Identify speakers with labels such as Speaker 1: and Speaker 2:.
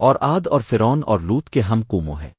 Speaker 1: اور آد اور فرون اور لوت کے ہم کومو ہے